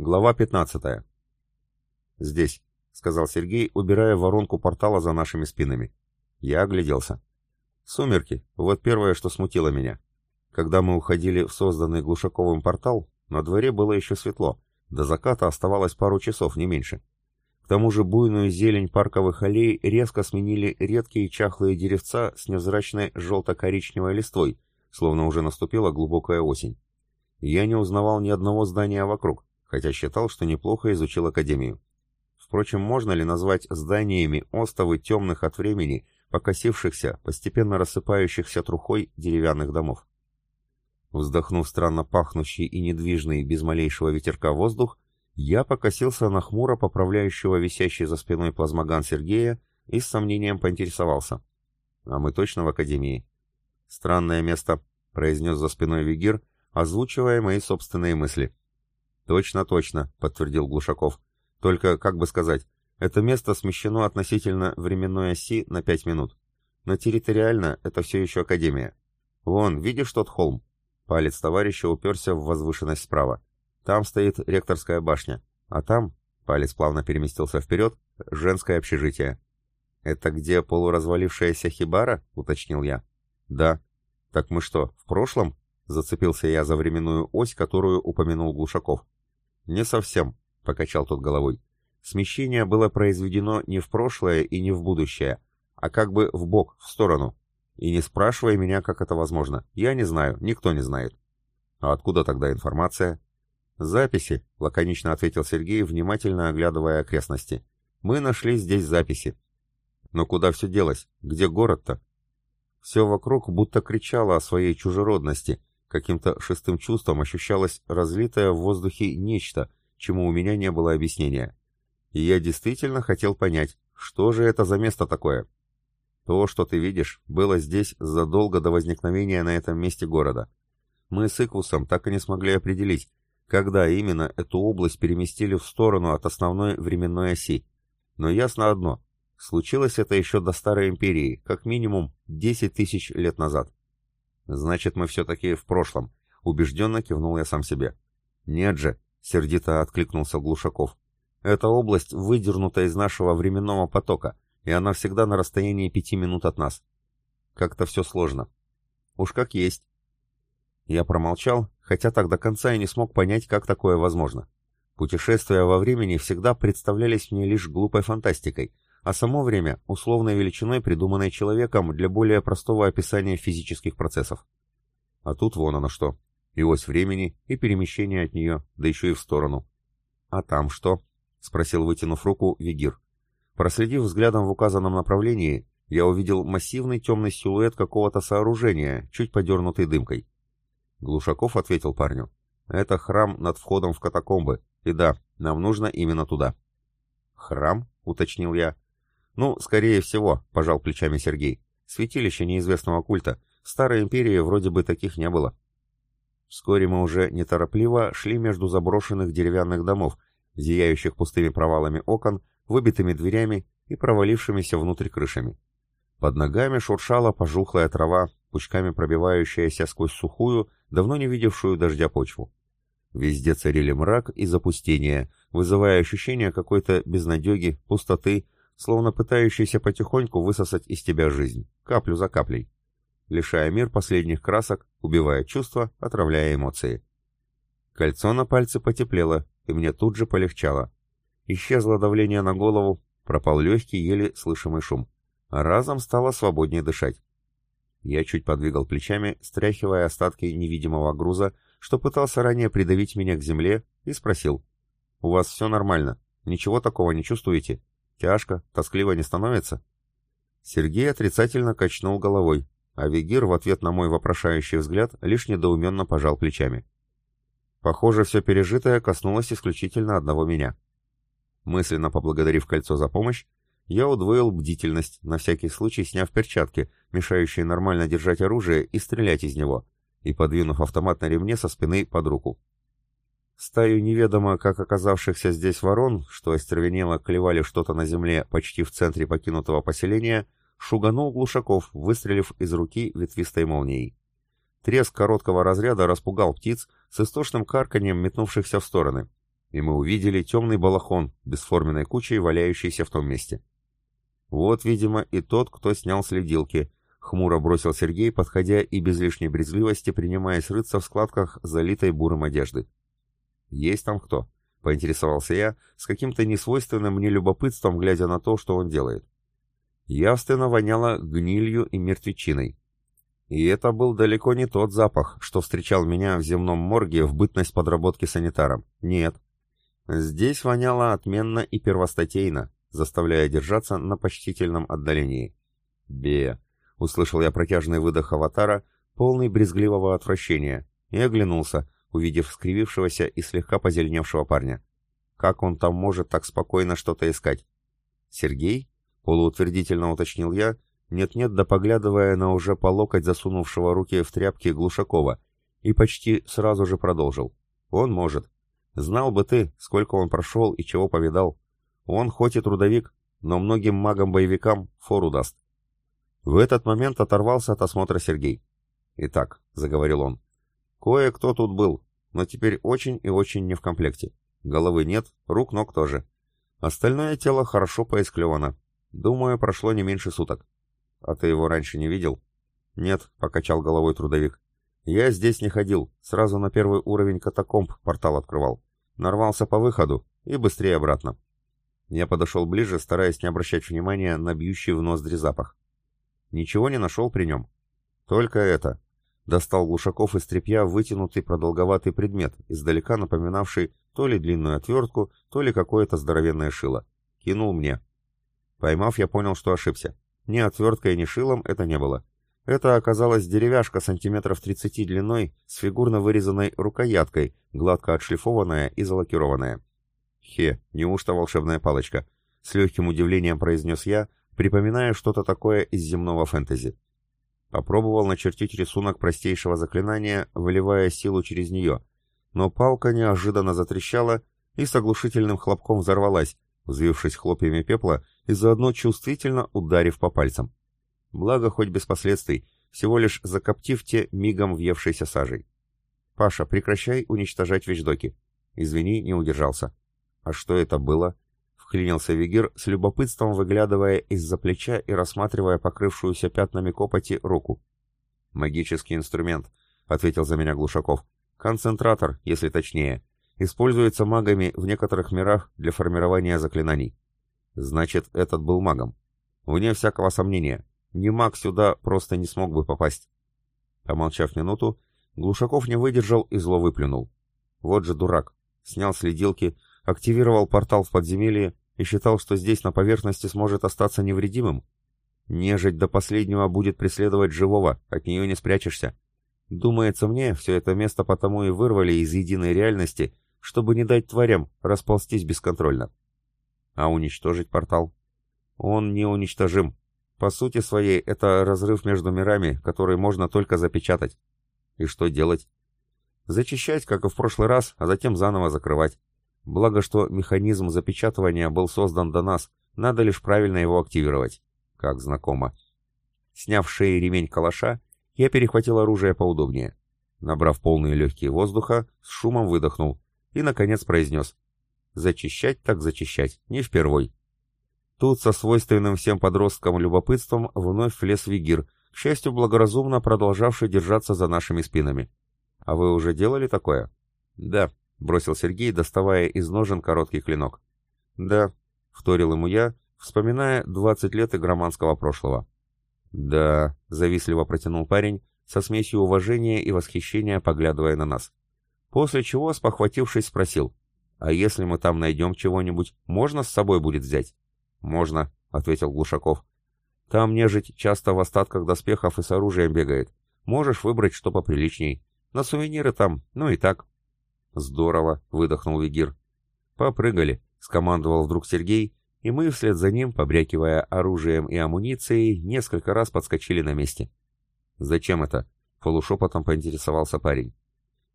Глава 15. «Здесь», — сказал Сергей, убирая воронку портала за нашими спинами. Я огляделся. Сумерки — вот первое, что смутило меня. Когда мы уходили в созданный Глушаковым портал, на дворе было еще светло, до заката оставалось пару часов, не меньше. К тому же буйную зелень парковых аллей резко сменили редкие чахлые деревца с невзрачной желто-коричневой листвой, словно уже наступила глубокая осень. Я не узнавал ни одного здания вокруг, хотя считал, что неплохо изучил Академию. Впрочем, можно ли назвать зданиями остовы темных от времени, покосившихся, постепенно рассыпающихся трухой деревянных домов? Вздохнув странно пахнущий и недвижный, без малейшего ветерка воздух, я покосился на хмуро поправляющего висящий за спиной плазмоган Сергея и с сомнением поинтересовался. «А мы точно в Академии?» «Странное место», — произнес за спиной Вигир, озвучивая мои собственные мысли. «Точно, точно», — подтвердил Глушаков. «Только, как бы сказать, это место смещено относительно временной оси на пять минут. Но территориально это все еще Академия. Вон, видишь тот холм? Палец товарища уперся в возвышенность справа. Там стоит ректорская башня, а там, палец плавно переместился вперед, женское общежитие. «Это где полуразвалившаяся хибара?» — уточнил я. «Да». «Так мы что, в прошлом?» — зацепился я за временную ось, которую упомянул Глушаков. «Не совсем», — покачал тот головой. «Смещение было произведено не в прошлое и не в будущее, а как бы в бок, в сторону. И не спрашивай меня, как это возможно. Я не знаю, никто не знает. А откуда тогда информация? Записи, лаконично ответил Сергей, внимательно оглядывая окрестности. Мы нашли здесь записи. Но куда все делось? Где город-то? Все вокруг будто кричало о своей чужеродности. Каким-то шестым чувством ощущалось разлитое в воздухе нечто, чему у меня не было объяснения. И я действительно хотел понять, что же это за место такое? То, что ты видишь, было здесь задолго до возникновения на этом месте города. Мы с Иквусом так и не смогли определить, когда именно эту область переместили в сторону от основной временной оси. Но ясно одно. Случилось это еще до Старой Империи, как минимум 10 тысяч лет назад. Значит, мы все-таки в прошлом. Убежденно кивнул я сам себе. Нет же, сердито откликнулся Глушаков. Эта область выдернута из нашего временного потока, и она всегда на расстоянии пяти минут от нас. Как-то все сложно. Уж как есть. Я промолчал, хотя так до конца и не смог понять, как такое возможно. Путешествия во времени всегда представлялись мне лишь глупой фантастикой, а само время — условной величиной, придуманной человеком для более простого описания физических процессов. А тут вон оно что. И ось времени, и перемещение от нее, да еще и в сторону. «А там что?» — спросил, вытянув руку, Вигир. Проследив взглядом в указанном направлении, я увидел массивный темный силуэт какого-то сооружения, чуть подернутый дымкой. Глушаков ответил парню. «Это храм над входом в катакомбы, и да, нам нужно именно туда». «Храм?» — уточнил я. «Ну, скорее всего», — пожал плечами Сергей. «Святилище неизвестного культа. В Старой Империи вроде бы таких не было». Вскоре мы уже неторопливо шли между заброшенных деревянных домов, зияющих пустыми провалами окон, выбитыми дверями и провалившимися внутрь крышами. Под ногами шуршала пожухлая трава, пучками пробивающаяся сквозь сухую, давно не видевшую дождя почву. Везде царили мрак и запустение, вызывая ощущение какой-то безнадеги, пустоты, словно пытающейся потихоньку высосать из тебя жизнь, каплю за каплей, лишая мир последних красок, убивая чувства, отравляя эмоции. Кольцо на пальце потеплело, и мне тут же полегчало. Исчезло давление на голову, пропал легкий, еле слышимый шум. А разом стало свободнее дышать. Я чуть подвигал плечами, стряхивая остатки невидимого груза, что пытался ранее придавить меня к земле, и спросил. «У вас все нормально? Ничего такого не чувствуете? Тяжко, тоскливо не становится?» Сергей отрицательно качнул головой, а Вегир в ответ на мой вопрошающий взгляд лишь недоуменно пожал плечами. Похоже, все пережитое коснулось исключительно одного меня. Мысленно поблагодарив кольцо за помощь, я удвоил бдительность, на всякий случай сняв перчатки, мешающие нормально держать оружие и стрелять из него, и подвинув автомат на ремне со спины под руку. Стаю неведомо, как оказавшихся здесь ворон, что остервенело клевали что-то на земле почти в центре покинутого поселения, шуганул Глушаков, выстрелив из руки ветвистой молнией. Треск короткого разряда распугал птиц с истошным карканьем метнувшихся в стороны, и мы увидели темный балахон, бесформенной кучей, валяющийся в том месте. Вот, видимо, и тот, кто снял следилки, хмуро бросил Сергей, подходя и без лишней брезгливости принимаясь рыться в складках залитой буром одежды. «Есть там кто?» — поинтересовался я, с каким-то несвойственным мне любопытством, глядя на то, что он делает. Явственно воняло гнилью и мертвечиной. И это был далеко не тот запах, что встречал меня в земном морге в бытность подработки санитаром. Нет. Здесь воняло отменно и первостатейно, заставляя держаться на почтительном отдалении. «Бе!» — услышал я протяжный выдох аватара, полный брезгливого отвращения, и оглянулся, увидев скривившегося и слегка позеленевшего парня. Как он там может так спокойно что-то искать? «Сергей?» — полуутвердительно уточнил я, нет-нет, да поглядывая на уже по локоть засунувшего руки в тряпки Глушакова, и почти сразу же продолжил. «Он может. Знал бы ты, сколько он прошел и чего повидал. Он хоть и трудовик, но многим магам-боевикам фору даст». В этот момент оторвался от осмотра Сергей. «Итак», — заговорил он, — «кое-кто тут был, но теперь очень и очень не в комплекте. Головы нет, рук, ног тоже. Остальное тело хорошо поисклевано. Думаю, прошло не меньше суток. А ты его раньше не видел? Нет, покачал головой трудовик. Я здесь не ходил, сразу на первый уровень катакомб портал открывал. Нарвался по выходу и быстрее обратно. Я подошел ближе, стараясь не обращать внимания на бьющий в ноздри запах. Ничего не нашел при нем. Только это. Достал Глушаков из тряпья вытянутый продолговатый предмет, издалека напоминавший то ли длинную отвертку, то ли какое-то здоровенное шило. Кинул мне. Поймав, я понял, что ошибся. Ни отверткой, ни шилом это не было. Это оказалась деревяшка сантиметров 30 длиной с фигурно вырезанной рукояткой, гладко отшлифованная и залакированная. «Хе, неужто волшебная палочка?» — с легким удивлением произнес я, припоминая что-то такое из земного фэнтези. Попробовал начертить рисунок простейшего заклинания, выливая силу через нее, но палка неожиданно затрещала и с оглушительным хлопком взорвалась, взвившись хлопьями пепла и заодно чувствительно ударив по пальцам. Благо, хоть без последствий, всего лишь закоптив те мигом въевшейся сажей. «Паша, прекращай уничтожать вещдоки». «Извини, не удержался». «А что это было?» — вклинился Вигир, с любопытством выглядывая из-за плеча и рассматривая покрывшуюся пятнами копоти руку. «Магический инструмент», — ответил за меня Глушаков. «Концентратор, если точнее. Используется магами в некоторых мирах для формирования заклинаний. Значит, этот был магом. Вне всякого сомнения. Не маг сюда просто не смог бы попасть. Помолчав минуту, Глушаков не выдержал и зло выплюнул. Вот же дурак. Снял следилки, активировал портал в подземелье и считал, что здесь на поверхности сможет остаться невредимым. Нежить до последнего будет преследовать живого, от нее не спрячешься. Думается мне, все это место потому и вырвали из единой реальности, чтобы не дать тварям расползтись бесконтрольно. А уничтожить портал? Он не уничтожим. По сути своей, это разрыв между мирами, который можно только запечатать. И что делать? Зачищать, как и в прошлый раз, а затем заново закрывать. Благо, что механизм запечатывания был создан до нас, надо лишь правильно его активировать. Как знакомо. Сняв шеи ремень калаша, я перехватил оружие поудобнее. Набрав полные легкие воздуха, с шумом выдохнул и, наконец, произнес. «Зачищать так зачищать, не впервой». Тут со свойственным всем подросткам любопытством вновь влез Вигир, к счастью, благоразумно продолжавший держаться за нашими спинами. «А вы уже делали такое?» «Да», — бросил Сергей, доставая из ножен короткий клинок. «Да», — вторил ему я, вспоминая двадцать лет игроманского прошлого. «Да», — завистливо протянул парень, со смесью уважения и восхищения поглядывая на нас. После чего, спохватившись, спросил, «А если мы там найдем чего-нибудь, можно с собой будет взять?» «Можно», — ответил Глушаков. «Там нежить часто в остатках доспехов и с оружием бегает. Можешь выбрать что поприличней. На сувениры там, ну и так». «Здорово», — выдохнул Вигир. «Попрыгали», — скомандовал вдруг Сергей, и мы вслед за ним, побрякивая оружием и амуницией, несколько раз подскочили на месте. «Зачем это?» — полушепотом поинтересовался парень.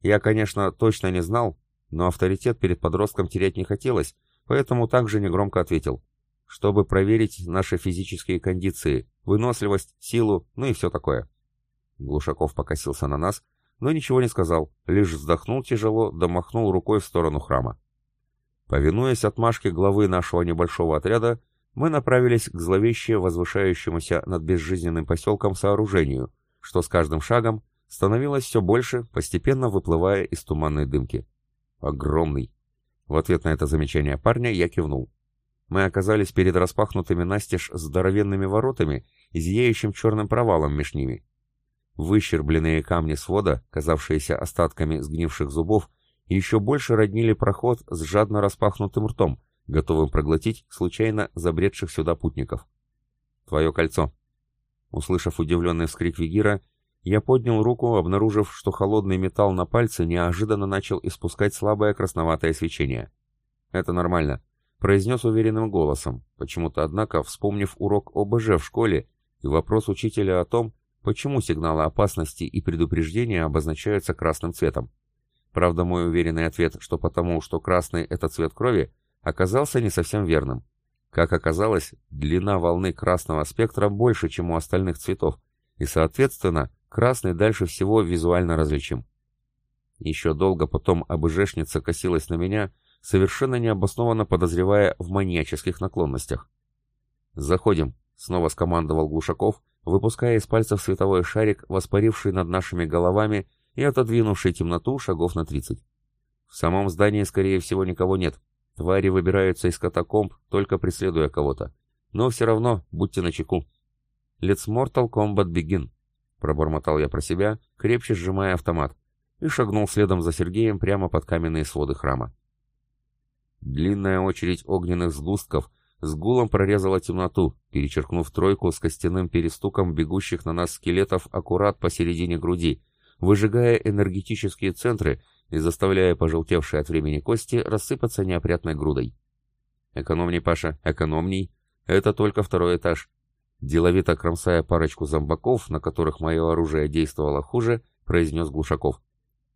Я, конечно, точно не знал, но авторитет перед подростком терять не хотелось, поэтому также негромко ответил. Чтобы проверить наши физические кондиции, выносливость, силу, ну и все такое. Глушаков покосился на нас, но ничего не сказал, лишь вздохнул тяжело, да махнул рукой в сторону храма. Повинуясь отмашке главы нашего небольшого отряда, мы направились к зловеще возвышающемуся над безжизненным поселком сооружению, что с каждым шагом становилось все больше, постепенно выплывая из туманной дымки. Огромный. В ответ на это замечание парня я кивнул. Мы оказались перед распахнутыми настежь здоровенными воротами и черным провалом меж ними. Выщербленные камни свода, казавшиеся остатками сгнивших зубов, еще больше роднили проход с жадно распахнутым ртом, готовым проглотить случайно забредших сюда путников. «Твое кольцо!» Услышав удивленный вскрик Вигира, я поднял руку, обнаружив, что холодный металл на пальце неожиданно начал испускать слабое красноватое свечение. «Это нормально», — произнес уверенным голосом, почему-то, однако, вспомнив урок ОБЖ в школе и вопрос учителя о том, почему сигналы опасности и предупреждения обозначаются красным цветом. Правда, мой уверенный ответ, что потому, что красный — это цвет крови, оказался не совсем верным. Как оказалось, длина волны красного спектра больше, чем у остальных цветов, и, соответственно, красный дальше всего визуально различим. Еще долго потом АБЖшница косилась на меня, совершенно необоснованно подозревая в маньяческих наклонностях. «Заходим», — снова скомандовал Глушаков, выпуская из пальцев световой шарик, воспаривший над нашими головами и отодвинувший темноту шагов на тридцать. В самом здании, скорее всего, никого нет. Твари выбираются из катакомб, только преследуя кого-то. Но все равно будьте начеку. «Let's Mortal Kombat Begin», — пробормотал я про себя, крепче сжимая автомат, и шагнул следом за Сергеем прямо под каменные своды храма. Длинная очередь огненных сгустков с гулом прорезала темноту, перечеркнув тройку с костяным перестуком бегущих на нас скелетов аккурат посередине груди, выжигая энергетические центры и заставляя пожелтевшие от времени кости рассыпаться неопрятной грудой. «Экономней, Паша, экономней. Это только второй этаж». Деловито кромсая парочку зомбаков, на которых мое оружие действовало хуже, произнес Глушаков.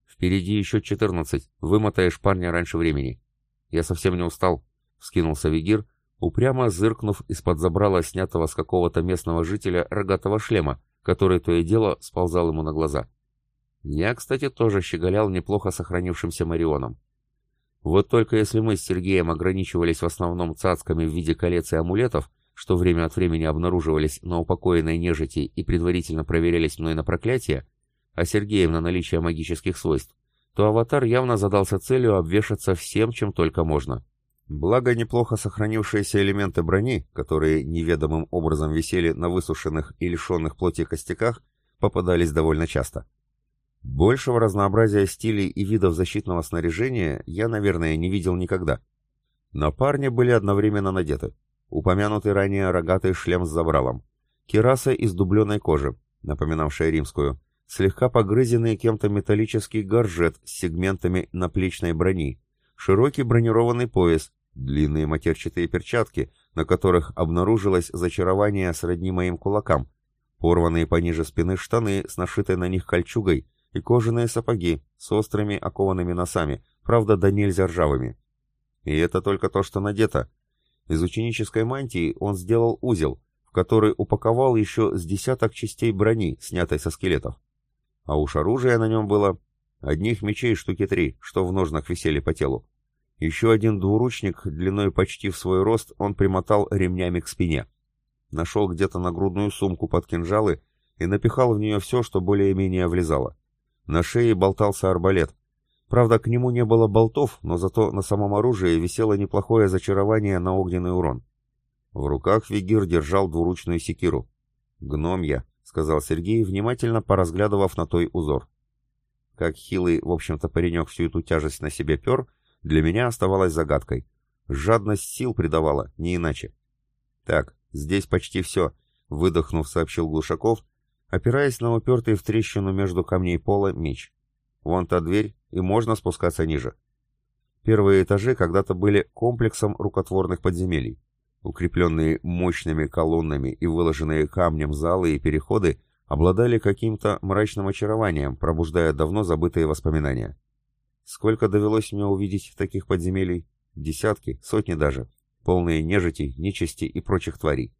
«Впереди еще четырнадцать. Вымотаешь парня раньше времени». «Я совсем не устал», — вскинулся Вигир, упрямо зыркнув из-под забрала снятого с какого-то местного жителя рогатого шлема, который то и дело сползал ему на глаза. Я, кстати, тоже щеголял неплохо сохранившимся Марионом. Вот только если мы с Сергеем ограничивались в основном цацками в виде колец и амулетов, что время от времени обнаруживались на упокоенной нежити и предварительно проверялись мной на проклятие, а Сергеем на наличие магических свойств, то аватар явно задался целью обвешаться всем, чем только можно. Благо, неплохо сохранившиеся элементы брони, которые неведомым образом висели на высушенных и лишенных плоти костяках, попадались довольно часто. Большего разнообразия стилей и видов защитного снаряжения я, наверное, не видел никогда. На парне были одновременно надеты. Упомянутый ранее рогатый шлем с забралом. Кераса из дубленой кожи, напоминавшая римскую. Слегка погрызенный кем-то металлический горжет с сегментами наплечной брони. Широкий бронированный пояс, длинные матерчатые перчатки, на которых обнаружилось зачарование сродни моим кулакам, порванные пониже спины штаны с нашитой на них кольчугой, и кожаные сапоги с острыми окованными носами, правда, да нельзя ржавыми. И это только то, что надето. Из ученической мантии он сделал узел, в который упаковал еще с десяток частей брони, снятой со скелетов. А уж оружие на нем было... Одних мечей штуки три, что в ножнах висели по телу. Еще один двуручник, длиной почти в свой рост, он примотал ремнями к спине. Нашел где-то нагрудную сумку под кинжалы и напихал в нее все, что более-менее влезало. На шее болтался арбалет. Правда, к нему не было болтов, но зато на самом оружии висело неплохое зачарование на огненный урон. В руках Вигир держал двуручную секиру. «Гномья», — сказал Сергей, внимательно поразглядывав на той узор. Как хилый, в общем-то, паренек всю эту тяжесть на себе пер, для меня оставалась загадкой. Жадность сил придавала, не иначе. «Так, здесь почти все», — выдохнув, сообщил Глушаков опираясь на упертый в трещину между камней пола меч. Вон та дверь, и можно спускаться ниже. Первые этажи когда-то были комплексом рукотворных подземелий. Укрепленные мощными колоннами и выложенные камнем залы и переходы обладали каким-то мрачным очарованием, пробуждая давно забытые воспоминания. Сколько довелось мне увидеть таких подземелий? Десятки, сотни даже, полные нежити, нечисти и прочих тварей.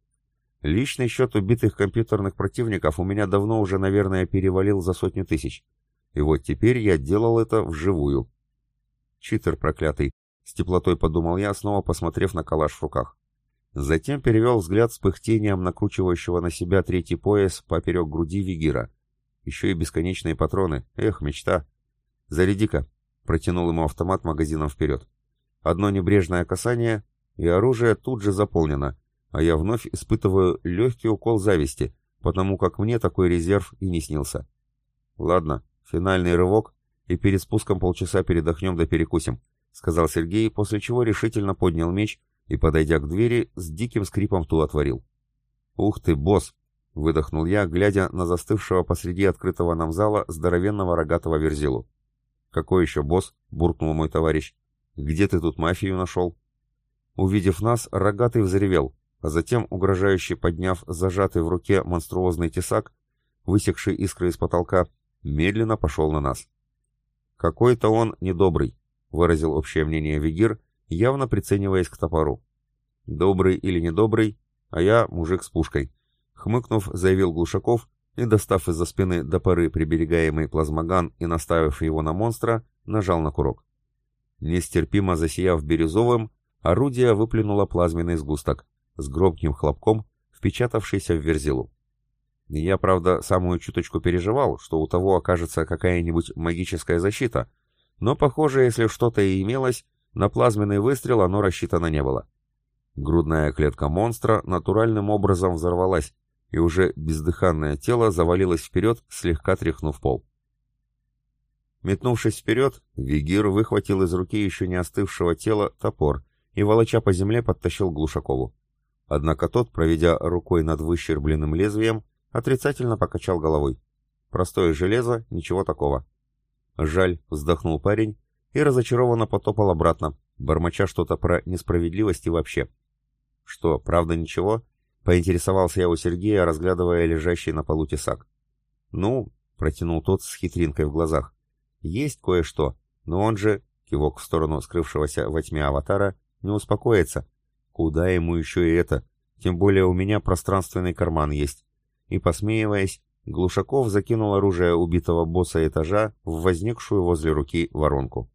Личный счет убитых компьютерных противников у меня давно уже, наверное, перевалил за сотню тысяч. И вот теперь я делал это вживую. Читер проклятый. С теплотой подумал я, снова посмотрев на калаш в руках. Затем перевел взгляд с пыхтением накручивающего на себя третий пояс поперек груди Вигира. Еще и бесконечные патроны. Эх, мечта. «Заряди-ка», — протянул ему автомат магазином вперед. Одно небрежное касание, и оружие тут же заполнено, а я вновь испытываю легкий укол зависти, потому как мне такой резерв и не снился. Ладно, финальный рывок, и перед спуском полчаса передохнем да перекусим, сказал Сергей, после чего решительно поднял меч и, подойдя к двери, с диким скрипом ту отворил. «Ух ты, босс!» — выдохнул я, глядя на застывшего посреди открытого нам зала здоровенного рогатого верзилу. «Какой еще босс?» — буркнул мой товарищ. «Где ты тут мафию нашел?» Увидев нас, рогатый взревел, а затем, угрожающе подняв зажатый в руке монструозный тесак, высекший искры из потолка, медленно пошел на нас. «Какой-то он недобрый», — выразил общее мнение Вигир, явно прицениваясь к топору. «Добрый или недобрый, а я мужик с пушкой», — хмыкнув, заявил Глушаков и, достав из-за спины до поры приберегаемый плазмоган и наставив его на монстра, нажал на курок. Нестерпимо засияв бирюзовым, орудие выплюнуло плазменный сгусток, с громким хлопком, впечатавшийся в верзилу. Я, правда, самую чуточку переживал, что у того окажется какая-нибудь магическая защита, но, похоже, если что-то и имелось, на плазменный выстрел оно рассчитано не было. Грудная клетка монстра натуральным образом взорвалась, и уже бездыханное тело завалилось вперед, слегка тряхнув пол. Метнувшись вперед, Вигир выхватил из руки еще не остывшего тела топор и, волоча по земле, подтащил Глушакову. Однако тот, проведя рукой над выщербленным лезвием, отрицательно покачал головой. Простое железо, ничего такого. Жаль, вздохнул парень и разочарованно потопал обратно, бормоча что-то про несправедливость и вообще. Что, правда ничего? Поинтересовался я у Сергея, разглядывая лежащий на полу тесак. Ну, протянул тот с хитринкой в глазах. Есть кое-что, но он же, кивок в сторону скрывшегося во тьме аватара, не успокоится. Куда ему еще и это? Тем более у меня пространственный карман есть. И, посмеиваясь, Глушаков закинул оружие убитого босса этажа в возникшую возле руки воронку.